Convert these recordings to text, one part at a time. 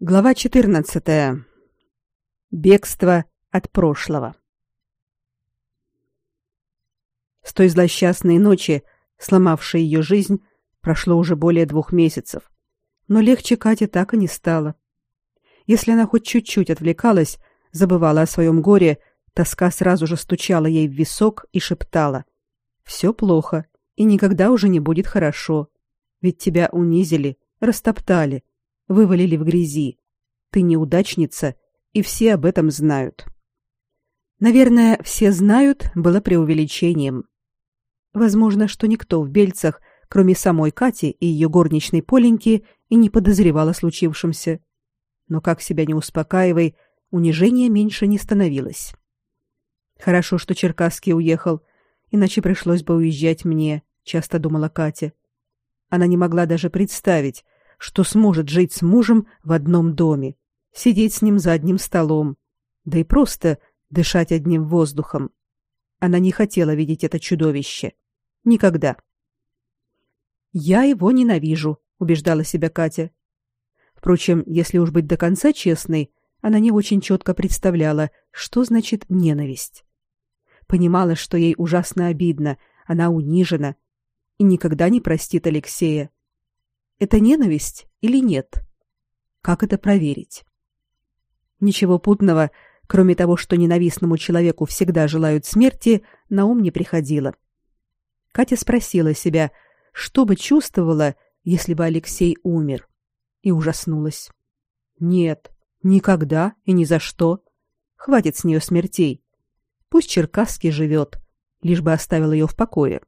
Глава 14. Бегство от прошлого. С той злосчастной ночи, сломавшей ее жизнь, прошло уже более двух месяцев. Но легче Кате так и не стало. Если она хоть чуть-чуть отвлекалась, забывала о своем горе, тоска сразу же стучала ей в висок и шептала: «Все плохо, и никогда уже не будет хорошо. Ведь тебя унизили, растоптали, вывалили в грязи. Ты неудачница, и все об этом знают. Наверное, все знают было преувеличением. Возможно, что никто в Бельцах, кроме самой Кати и ее горничной Поленьки, и не подозревал о случившемся. Но как себя не успокаивай, унижения меньше не становилось. Хорошо, что Черкасский уехал, иначе пришлось бы уезжать мне, часто думала Катя. Она не могла даже представить, что сможет жить с мужем в одном доме, сидеть с ним за одним столом, да и просто дышать одним воздухом. Она не хотела видеть это чудовище. Никогда. «Я его ненавижу», — убеждала себя Катя. Впрочем, если уж быть до конца честной, она не очень четко представляла, что значит ненависть. Понимала, что ей ужасно обидно, она унижена и никогда не простит Алексея. Это ненависть или нет? Как это проверить? Ничего путного, кроме того, что ненавистному человеку всегда желают смерти, на ум не приходило. Катя спросила себя, что бы чувствовала, если бы Алексей умер, и ужаснулась. Нет, никогда и ни за что. Хватит с нее смертей. Пусть Черкасский живет, лишь бы оставил ее в покое.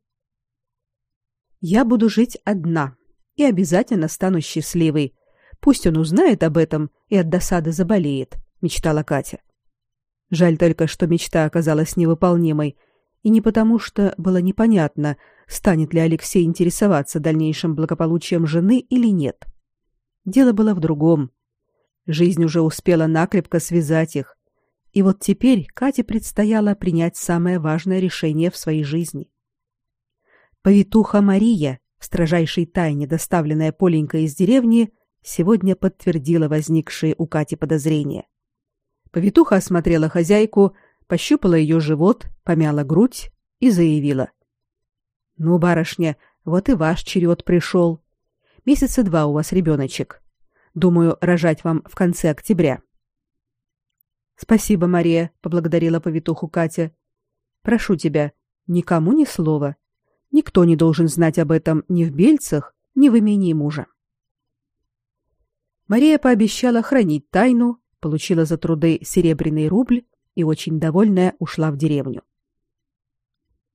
Я буду жить одна, и обязательно стану счастливой. Пусть он узнает об этом и от досады заболеет, мечтала Катя. Жаль только, что мечта оказалась невыполнимой, и не потому, что было непонятно, станет ли Алексей интересоваться дальнейшим благополучием жены или нет. Дело было в другом. Жизнь уже успела накрепко связать их, и вот теперь Кате предстояло принять самое важное решение в своей жизни. Повитуха Мария, в строжайшей тайне доставленная Поленькой из деревни, сегодня подтвердила возникшие у Кати подозрения. Повитуха осмотрела хозяйку, пощупала ее живот, помяла грудь и заявила. «Ну, барышня, вот и ваш черед пришел. Месяца два у вас ребеночек. Думаю, рожать вам в конце октября». «Спасибо, Мария», — поблагодарила повитуху Катя. «Прошу тебя, никому ни слова. Никто не должен знать об этом ни в Бельцах, ни в имении мужа. Мария пообещала хранить тайну, получила за труды серебряный рубль и очень довольная ушла в деревню.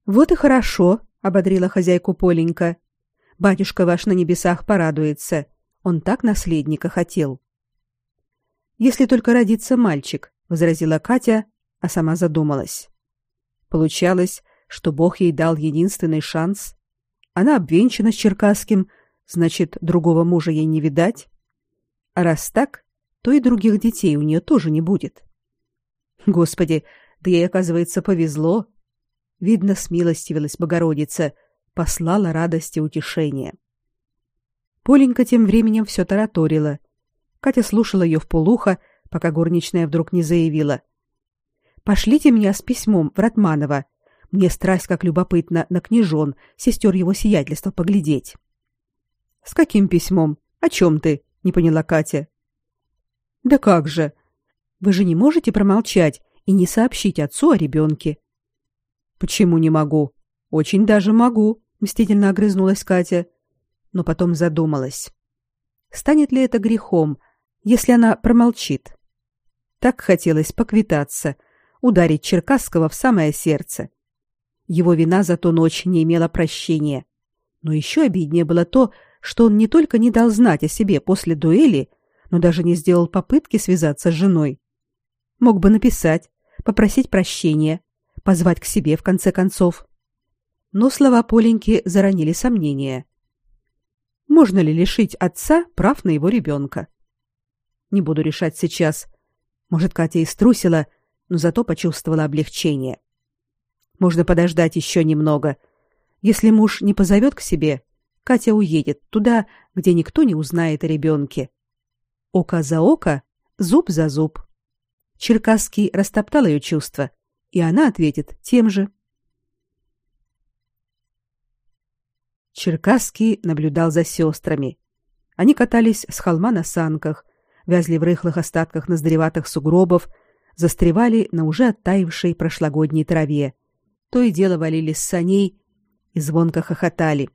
Вот и хорошо, ободрила хозяйку Поленька. Батюшка ваш на небесах порадуется. Он так наследника хотел. Если только родится мальчик, возразила Катя, а сама задумалась. Получалось, что Бог ей дал единственный шанс. Она обвенчана с Черкасским, значит, другого мужа ей не видать. А раз так, то и других детей у нее тоже не будет. Господи, да ей, оказывается, повезло. Видно, смилостивилась Богородица, послала радость и утешение. Поленька тем временем все тараторила. Катя слушала ее вполуха, пока горничная вдруг не заявила. «Пошлите меня с письмом в Ратманово. Мне страсть как любопытно на княжон, сестер его сиятельства поглядеть. С каким письмом? О чем ты? Не поняла Катя. Да как же? Вы же не можете промолчать и не сообщить отцу о ребенке. Почему не могу? Очень даже могу, мстительно огрызнулась Катя, но потом задумалась. Станет ли это грехом, если она промолчит? Так хотелось поквитаться, ударить Черкасского в самое сердце. Его вина за ту ночь не имела прощения. Но еще обиднее было то, что он не только не дал знать о себе после дуэли, но даже не сделал попытки связаться с женой. Мог бы написать, попросить прощения, позвать к себе в конце концов. Но слова Поленьки заронили сомнения. Можно ли лишить отца прав на его ребенка? Не буду решать сейчас. Может, Катя и струсила, но зато почувствовала облегчение. Можно подождать еще немного. Если муж не позовет к себе, Катя уедет туда, где никто не узнает о ребенке. Око за око, зуб за зуб. Черкасский растоптал ее чувства, и она ответит тем же. Черкасский наблюдал за сестрами. Они катались с холма на санках, вязли в рыхлых остатках наздреватых сугробов, застревали на уже оттаившей прошлогодней траве. То и дело валились с саней и звонко хохотали.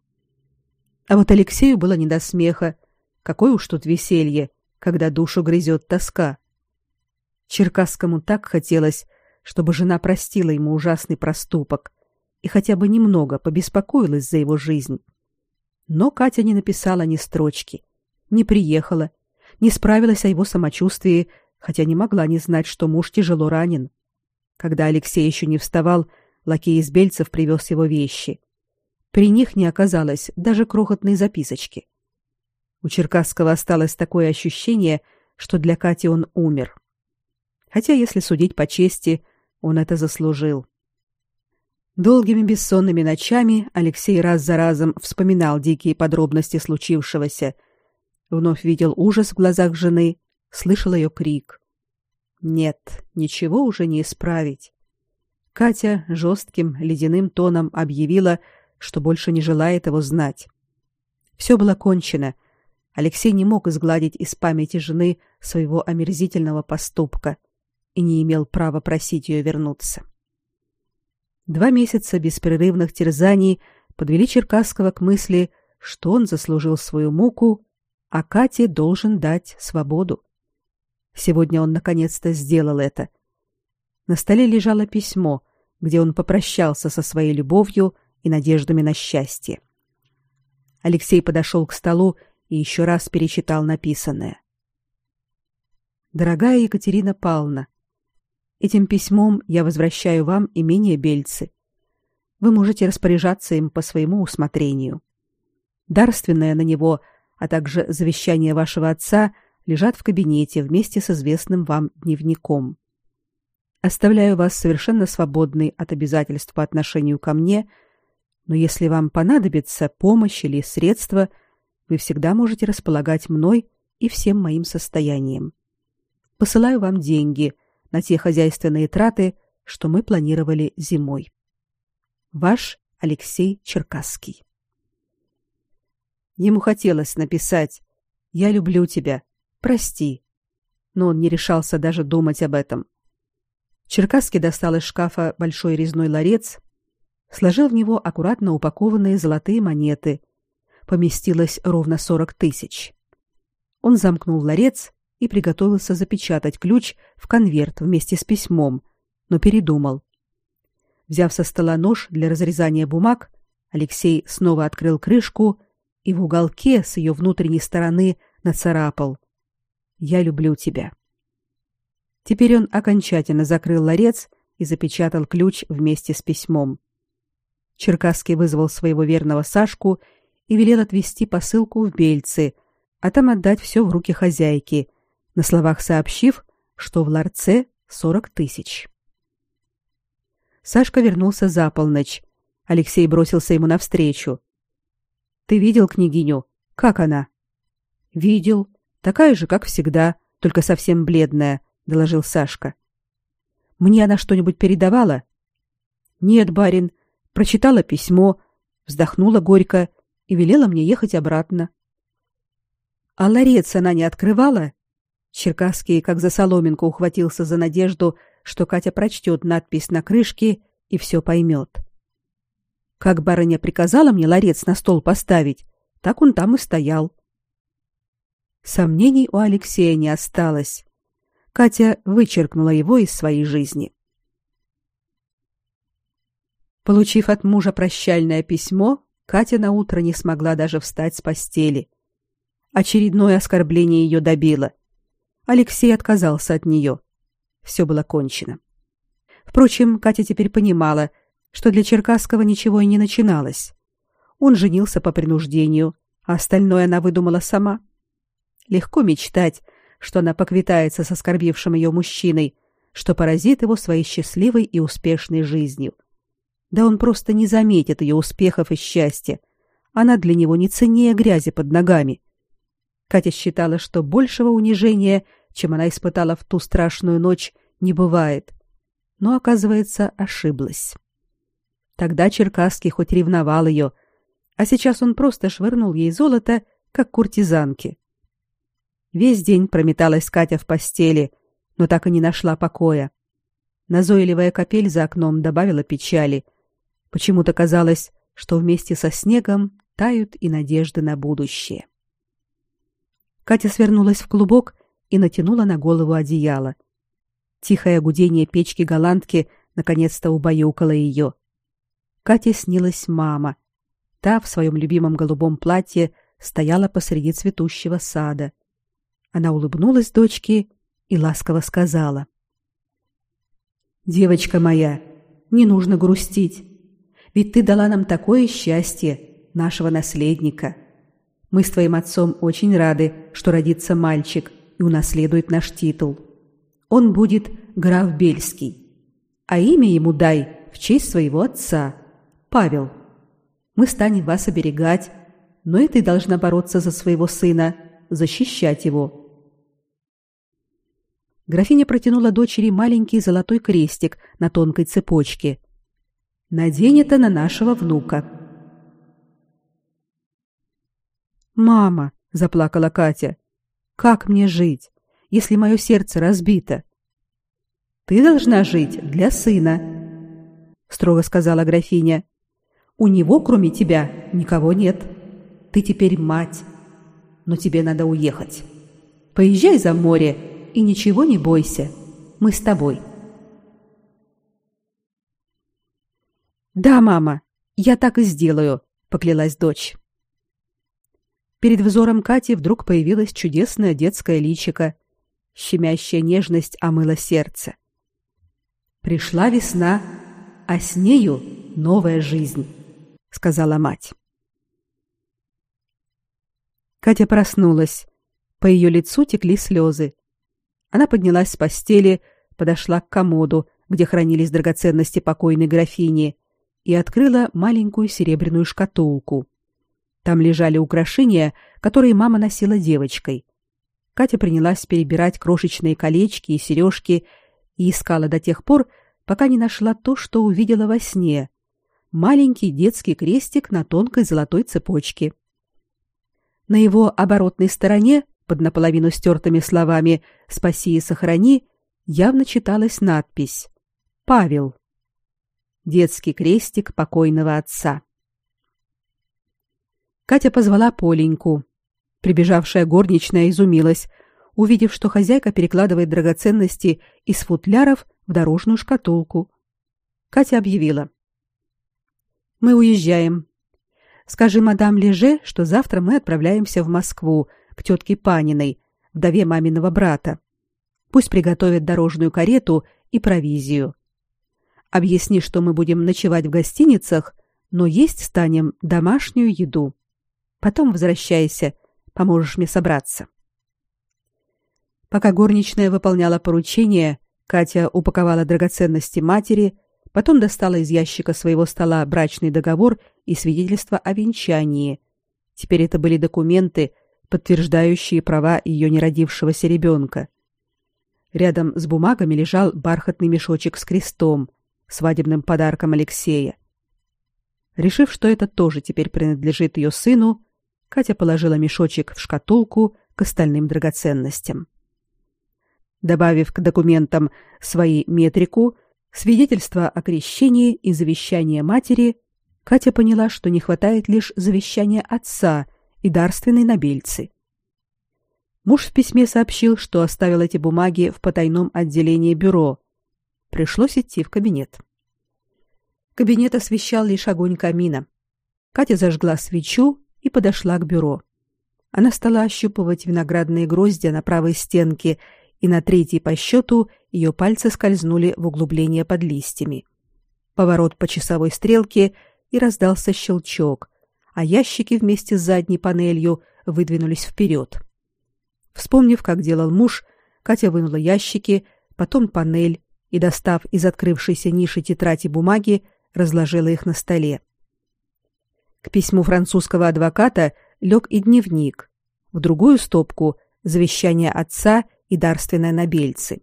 А вот Алексею было не до смеха. Какое уж тут веселье, когда душу грызет тоска. Черкасскому так хотелось, чтобы жена простила ему ужасный проступок и хотя бы немного побеспокоилась за его жизнь. Но Катя не написала ни строчки, не приехала, не справилась о его самочувствии, хотя не могла не знать, что муж тяжело ранен. Когда Алексей еще не вставал, лакей из Бельцев привез его вещи. При них не оказалось даже крохотной записочки. У Черкасского осталось такое ощущение, что для Кати он умер. Хотя, если судить по чести, он это заслужил. Долгими бессонными ночами Алексей раз за разом вспоминал дикие подробности случившегося. Вновь видел ужас в глазах жены, слышал ее крик. Нет, ничего уже не исправить. Катя жестким ледяным тоном объявила, что больше не желает его знать. Все было кончено. Алексей не мог изгладить из памяти жены своего омерзительного поступка и не имел права просить ее вернуться. Два месяца беспрерывных терзаний подвели Черкасского к мысли, что он заслужил свою муку, а Кате должен дать свободу. Сегодня он наконец-то сделал это. На столе лежало письмо, где он попрощался со своей любовью и надеждами на счастье. Алексей подошел к столу и еще раз перечитал написанное. Дорогая Екатерина Павловна, Этим письмом я возвращаю вам имение Бельцы. Вы можете распоряжаться им по своему усмотрению. Дарственное на него, а также завещание вашего отца лежат в кабинете вместе с известным вам дневником. Оставляю вас совершенно свободной от обязательств по отношению ко мне, но если вам понадобится помощь или средства, вы всегда можете располагать мной и всем моим состоянием. Посылаю вам деньги – на те хозяйственные траты, что мы планировали зимой. Ваш Алексей Черкасский. Ему хотелось написать «Я люблю тебя, прости», но он не решался даже думать об этом. Черкасский достал из шкафа большой резной ларец, сложил в него аккуратно упакованные золотые монеты. Поместилось ровно сорок тысяч. Он замкнул ларец и приготовился запечатать ключ в конверт вместе с письмом, но передумал. Взяв со стола нож для разрезания бумаг, Алексей снова открыл крышку и в уголке с ее внутренней стороны нацарапал «Я люблю тебя». Теперь он окончательно закрыл ларец и запечатал ключ вместе с письмом. Черкасский вызвал своего верного Сашку и велел отвезти посылку в Бельцы, а там отдать все в руки хозяйки – на словах сообщив, что в ларце сорок тысяч. Сашка вернулся за полночь. Алексей бросился ему навстречу. «Ты видел княгиню? Как она?» «Видел. Такая же, как всегда, только совсем бледная», — доложил Сашка. «Мне она что-нибудь передавала?» «Нет, барин. Прочитала письмо, вздохнула горько и велела мне ехать обратно». «А ларец она не открывала?» Черкасский, как за соломинку, ухватился за надежду, что Катя прочтет надпись на крышке и все поймет. Как барыня приказала мне ларец на стол поставить, так он там и стоял. Сомнений у Алексея не осталось. Катя вычеркнула его из своей жизни. Получив от мужа прощальное письмо, Катя на утро не смогла даже встать с постели. Очередное оскорбление ее добило. Алексей отказался от нее. Все было кончено. Впрочем, Катя теперь понимала, что для Черкасского ничего и не начиналось. Он женился по принуждению, а остальное она выдумала сама. Легко мечтать, что она поквитается с оскорбившим ее мужчиной, что поразит его своей счастливой и успешной жизнью. Да он просто не заметит ее успехов и счастья. Она для него не ценнее грязи под ногами. Катя считала, что большего унижения, чем она испытала в ту страшную ночь, не бывает. Но, оказывается, ошиблась. Тогда Черкасский хоть ревновал ее, а сейчас он просто швырнул ей золото, как куртизанке. Весь день прометалась Катя в постели, но так и не нашла покоя. Назойливая капель за окном добавила печали. Почему-то казалось, что вместе со снегом тают и надежды на будущее. Катя свернулась в клубок и натянула на голову одеяло. Тихое гудение печки голландки наконец-то убаюкало ее. Кате снилась мама. Та в своем любимом голубом платье стояла посреди цветущего сада. Она улыбнулась дочке и ласково сказала: Девочка моя, не нужно грустить. Ведь ты дала нам такое счастье, нашего наследника. Мы с твоим отцом очень рады, что родится мальчик и унаследует наш титул. Он будет граф Бельский. А имя ему дай в честь своего отца, Павел. Мы станем вас оберегать, но и ты должна бороться за своего сына, защищать его. Графиня протянула дочери маленький золотой крестик на тонкой цепочке. Надень это на нашего внука. Мама, заплакала Катя. Как мне жить, если мое сердце разбито? Ты должна жить для сына, строго сказала графиня. У него, кроме тебя, никого нет. Ты теперь мать, но тебе надо уехать. Поезжай за море и ничего не бойся. Мы с тобой. Да, мама, я так и сделаю, поклялась дочь. Перед взором Кати вдруг появилась чудесная детская личико. Щемящая нежность омыла сердце. Пришла весна, а с нею новая жизнь, сказала мать. Катя проснулась. По ее лицу текли слезы. Она поднялась с постели, подошла к комоду, где хранились драгоценности покойной графини, и открыла маленькую серебряную шкатулку. Там лежали украшения, которые мама носила девочкой. Катя принялась перебирать крошечные колечки и сережки и искала до тех пор, пока не нашла то, что увидела во сне. Маленький детский крестик на тонкой золотой цепочке. На его оборотной стороне под наполовину стертыми словами «Спаси и сохрани» явно читалась надпись «Павел». Детский крестик покойного отца. Катя позвала Поленьку. Прибежавшая горничная изумилась, увидев, что хозяйка перекладывает драгоценности из футляров в дорожную шкатулку. Катя объявила: "Мы уезжаем. Скажи мадам Леже, что завтра мы отправляемся в Москву к тетке Паниной, вдове маминого брата. Пусть приготовят дорожную карету и провизию. Объясни, что мы будем ночевать в гостиницах, но есть станем домашнюю еду. Потом возвращайся, поможешь мне собраться. Пока горничная выполняла поручение, Катя упаковала драгоценности матери, потом достала из ящика своего стола брачный договор и свидетельство о венчании. Теперь это были документы, подтверждающие права ее неродившегося ребенка. Рядом с бумагами лежал бархатный мешочек с крестом, свадебным подарком Алексея. Решив, что это тоже теперь принадлежит ее сыну, Катя положила мешочек в шкатулку к остальным драгоценностям. Добавив к документам свои метрику, свидетельство о крещении и завещание матери, Катя поняла, что не хватает лишь завещания отца – и дарственной нобельцы. Муж в письме сообщил, что оставил эти бумаги в потайном отделении бюро. Пришлось идти в кабинет. Кабинет освещал лишь огонь камина. Катя зажгла свечу и подошла к бюро. Она стала ощупывать виноградные гроздья на правой стенке, и на третьей по счету ее пальцы скользнули в углубление под листьями. Поворот по часовой стрелке, и раздался щелчок а ящики вместе с задней панелью выдвинулись вперед. Вспомнив, как делал муж, Катя вынула ящики, потом панель и, достав из открывшейся ниши тетради бумаги, разложила их на столе. К письму французского адвоката лег и дневник. в другую стопку завещание отца и дарственное на бельцы.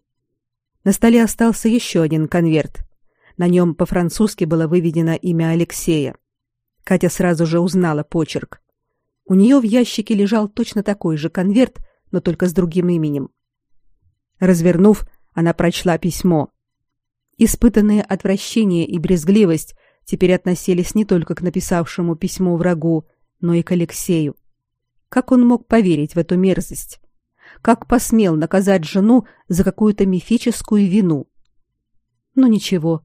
На столе остался еще один конверт. На нем по-французски было выведено имя Алексея. Катя сразу же узнала почерк. У нее в ящике лежал точно такой же конверт, но только с другим именем. Развернув, она прочла письмо. Испытанные отвращение и брезгливость теперь относились не только к написавшему письмо врагу, но и к Алексею. Как он мог поверить в эту мерзость? Как посмел наказать жену за какую-то мифическую вину? Ну ничего,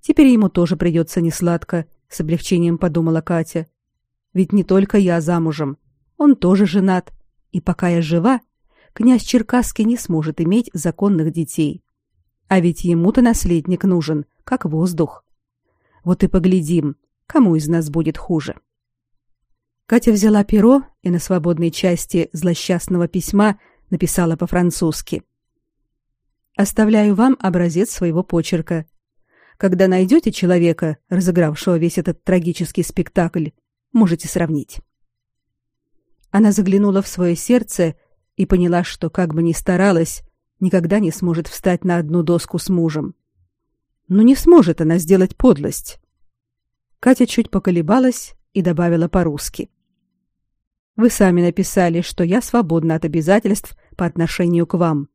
теперь ему тоже придется несладко, с облегчением подумала Катя. Ведь не только я замужем, он тоже женат, и пока я жива, князь Черкасский не сможет иметь законных детей. А ведь ему-то наследник нужен, как воздух. Вот и поглядим, кому из нас будет хуже. Катя взяла перо и на свободной части злосчастного письма написала по-французски. Оставляю вам образец своего почерка. Когда найдете человека, разыгравшего весь этот трагический спектакль, можете сравнить. Она заглянула в свое сердце и поняла, что как бы ни старалась, никогда не сможет встать на одну доску с мужем. Но не сможет она сделать подлость. Катя чуть поколебалась и добавила по-русски: Вы сами написали, что я свободна от обязательств по отношению к вам.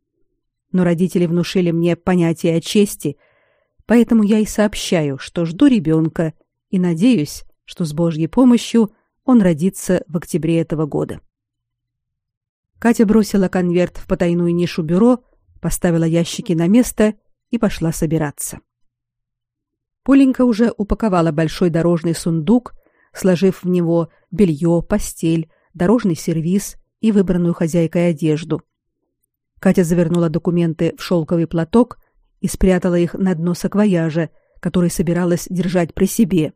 Но родители внушили мне понятие о чести, поэтому я и сообщаю, что жду ребенка и надеюсь, что с Божьей помощью он родится в октябре этого года. Катя бросила конверт в потайную нишу бюро, поставила ящики на место и пошла собираться. Поленька уже упаковала большой дорожный сундук, сложив в него белье, постель, дорожный сервиз и выбранную хозяйкой одежду. Катя завернула документы в шелковый платок и спрятала их на дно саквояжа, который собиралась держать при себе.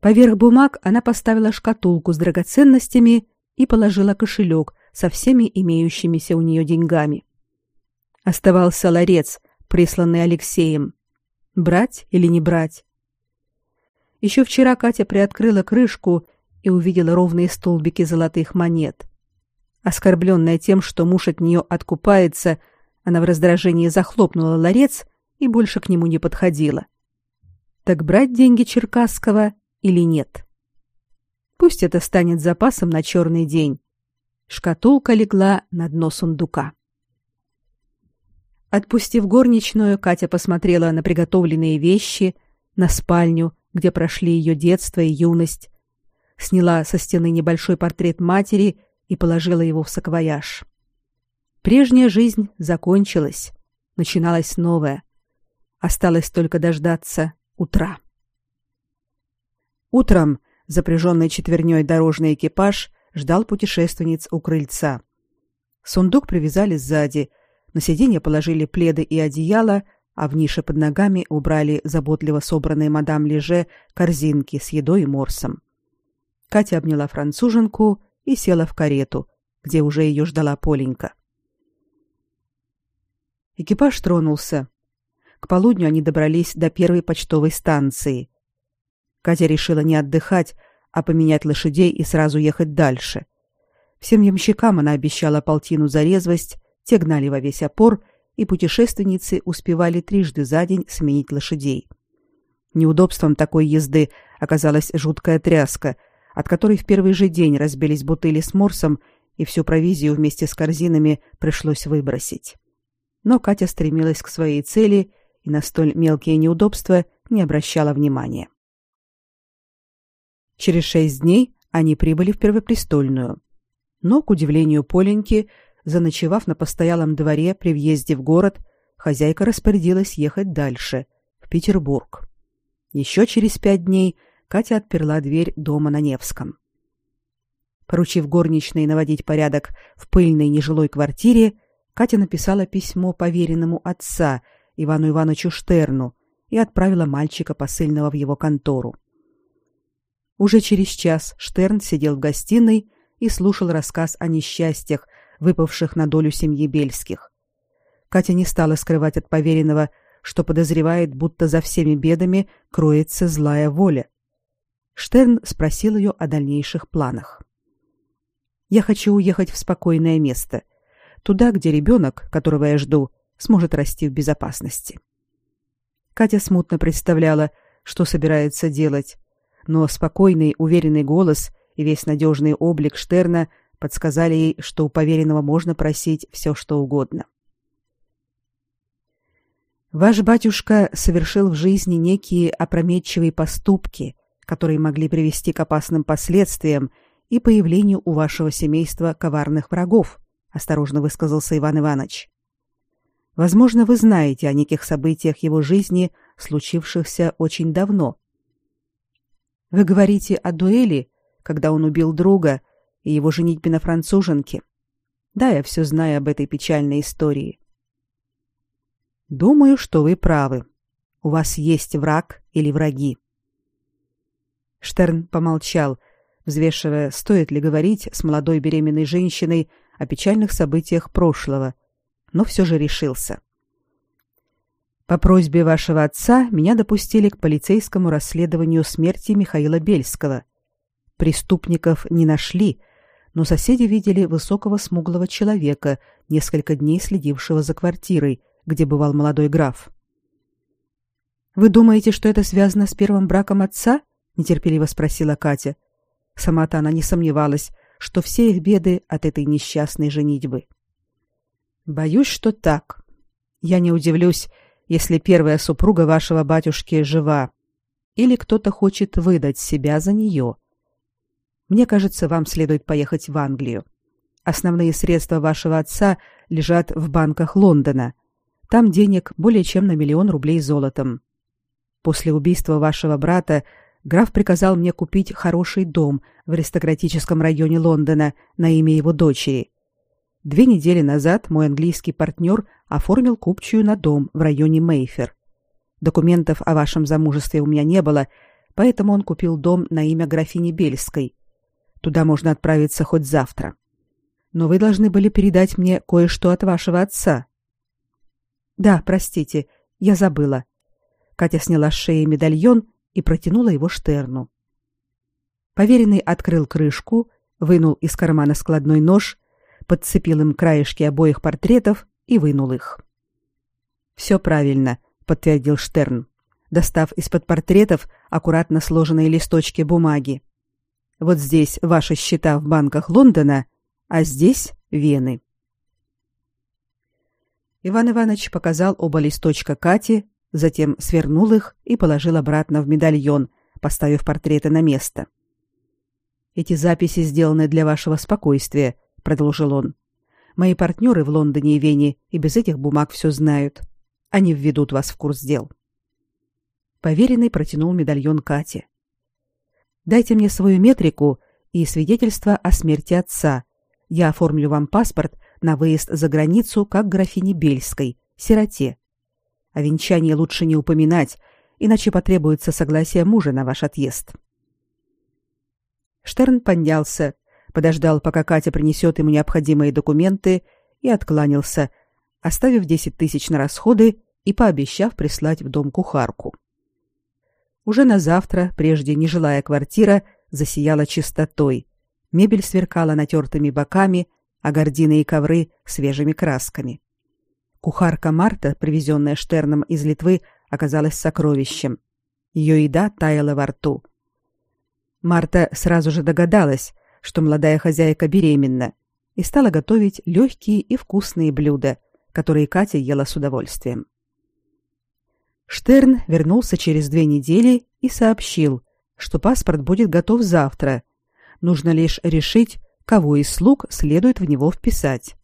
Поверх бумаг она поставила шкатулку с драгоценностями и положила кошелек со всеми имеющимися у нее деньгами. Оставался ларец, присланный Алексеем. Брать или не брать? Еще вчера Катя приоткрыла крышку и увидела ровные столбики золотых монет. Оскорбленная тем, что муж от нее откупается, она в раздражении захлопнула ларец и больше к нему не подходила. Так брать деньги Черкасского или нет? Пусть это станет запасом на черный день. Шкатулка легла на дно сундука. Отпустив горничную, Катя посмотрела на приготовленные вещи, на спальню, где прошли ее детство и юность, сняла со стены небольшой портрет матери и положила его в саквояж. Прежняя жизнь закончилась, начиналась новая. Осталось только дождаться утра. Утром запряженный четверней дорожный экипаж ждал путешественниц у крыльца. Сундук привязали сзади, на сиденье положили пледы и одеяло, а в нише под ногами убрали заботливо собранные мадам Леже корзинки с едой и морсом. Катя обняла француженку и села в карету, где уже ее ждала Поленька. Экипаж тронулся. К полудню они добрались до первой почтовой станции. Катя решила не отдыхать, а поменять лошадей и сразу ехать дальше. Всем ямщикам она обещала полтину за резвость, те гнали во весь опор, и путешественницы успевали трижды за день сменить лошадей. Неудобством такой езды оказалась жуткая тряска, от которой в первый же день разбились бутыли с морсом, и всю провизию вместе с корзинами пришлось выбросить. Но Катя стремилась к своей цели и на столь мелкие неудобства не обращала внимания. Через шесть дней они прибыли в Первопрестольную. Но, к удивлению Поленьки, заночевав на постоялом дворе при въезде в город, хозяйка распорядилась ехать дальше, в Петербург. Еще через пять дней Катя отперла дверь дома на Невском. Поручив горничной наводить порядок в пыльной нежилой квартире, Катя написала письмо поверенному отца Ивану Ивановичу Штерну и отправила мальчика посыльного в его контору. Уже через час Штерн сидел в гостиной и слушал рассказ о несчастьях, выпавших на долю семьи Бельских. Катя не стала скрывать от поверенного, что подозревает, будто за всеми бедами кроется злая воля. Штерн спросил ее о дальнейших планах. Я хочу уехать в спокойное место, туда, где ребенок, которого я жду, сможет расти в безопасности. Катя смутно представляла, что собирается делать, но спокойный, уверенный голос и весь надежный облик Штерна подсказали ей, что у поверенного можно просить все, что угодно. Ваш батюшка совершил в жизни некие опрометчивые поступки, которые могли привести к опасным последствиям и появлению у вашего семейства коварных врагов, осторожно высказался Иван Иванович. Возможно, вы знаете о неких событиях его жизни, случившихся очень давно. Вы говорите о дуэли, когда он убил друга, и его женитьбе на француженке. Да, я все знаю об этой печальной истории. Думаю, что вы правы. У вас есть враг или враги. Штерн помолчал, взвешивая, стоит ли говорить с молодой беременной женщиной о печальных событиях прошлого, но все же решился. По просьбе вашего отца меня допустили к полицейскому расследованию смерти Михаила Бельского. Преступников не нашли, но соседи видели высокого смуглого человека, несколько дней следившего за квартирой, где бывал молодой граф. Вы думаете, что это связано с первым браком отца? нетерпеливо спросила Катя. Сама-то она не сомневалась, что все их беды от этой несчастной женитьбы. Боюсь, что так. Я не удивлюсь, если первая супруга вашего батюшки жива, или кто-то хочет выдать себя за нее. Мне кажется, вам следует поехать в Англию. Основные средства вашего отца лежат в банках Лондона. Там денег более чем на миллион рублей золотом. После убийства вашего брата граф приказал мне купить хороший дом в аристократическом районе Лондона на имя его дочери. Две недели назад мой английский партнер оформил купчую на дом в районе Мейфер. Документов о вашем замужестве у меня не было, поэтому он купил дом на имя графини Бельской. Туда можно отправиться хоть завтра. Но вы должны были передать мне кое-что от вашего отца. Да, простите, я забыла. Катя сняла с шеи медальон и протянула его Штерну. Поверенный открыл крышку, вынул из кармана складной нож, подцепил им краешки обоих портретов и вынул их. «Все правильно, подтвердил Штерн, достав из-под портретов аккуратно сложенные листочки бумаги. Вот здесь ваши счета в банках Лондона, а здесь Вены. Иван Иванович показал оба листочка Кате, затем свернул их и положил обратно в медальон, поставив портреты на место. Эти записи сделаны для вашего спокойствия, продолжил он. Мои партнеры в Лондоне и Вене и без этих бумаг все знают. Они введут вас в курс дел. Поверенный протянул медальон Кате. Дайте мне свою метрику и свидетельство о смерти отца. Я оформлю вам паспорт на выезд за границу как графине Бельской, сироте. О венчании лучше не упоминать, иначе потребуется согласие мужа на ваш отъезд. Штерн поднялся, подождал, пока Катя принесет ему необходимые документы, и откланялся, оставив десять тысяч на расходы и пообещав прислать в дом кухарку. Уже на завтра, прежде нежилая квартира, засияла чистотой. Мебель сверкала натертыми боками, а гардины и ковры свежими красками. Кухарка Марта, привезенная Штерном из Литвы, оказалась сокровищем. Ее еда таяла во рту. Марта сразу же догадалась, что молодая хозяйка беременна, и стала готовить легкие и вкусные блюда, которые Катя ела с удовольствием. Штерн вернулся через две недели и сообщил, что паспорт будет готов завтра. Нужно лишь решить, кого из слуг следует в него вписать.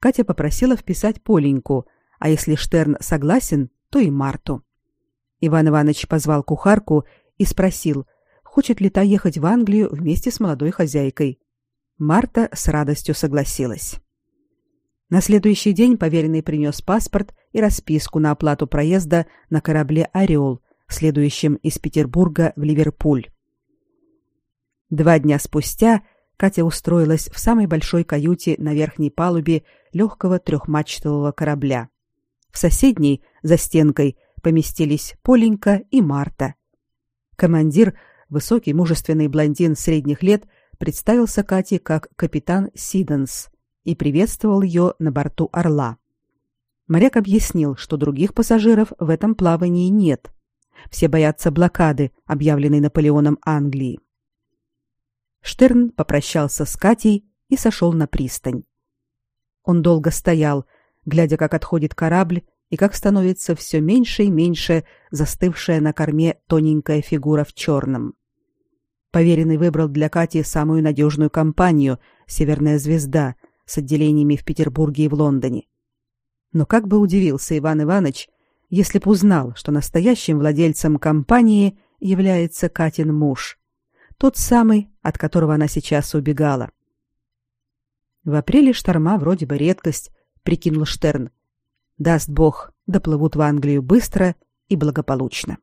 Катя попросила вписать Поленьку, а если Штерн согласен, то и Марту. Иван Иванович позвал кухарку и спросил, хочет ли та ехать в Англию вместе с молодой хозяйкой. Марта с радостью согласилась. На следующий день поверенный принес паспорт и расписку на оплату проезда на корабле «Орел», следующем из Петербурга в Ливерпуль. Два дня спустя Катя устроилась в самой большой каюте на верхней палубе легкого трехмачтового корабля. В соседней, за стенкой, поместились Поленька и Марта. Командир, высокий мужественный блондин средних лет, представился Кате как капитан Сиденс и приветствовал ее на борту Орла. Моряк объяснил, что других пассажиров в этом плавании нет. Все боятся блокады, объявленной Наполеоном Англии. Штерн попрощался с Катей и сошел на пристань. Он долго стоял, глядя, как отходит корабль и как становится все меньше и меньше застывшая на корме тоненькая фигура в черном. Поверенный выбрал для Кати самую надежную компанию «Северная звезда» с отделениями в Петербурге и в Лондоне. Но как бы удивился Иван Иванович, если б узнал, что настоящим владельцем компании является Катин муж, тот самый, от которого она сейчас убегала. В апреле шторма вроде бы редкость, прикинул Штерн. Даст Бог, доплывут в Англию быстро и благополучно.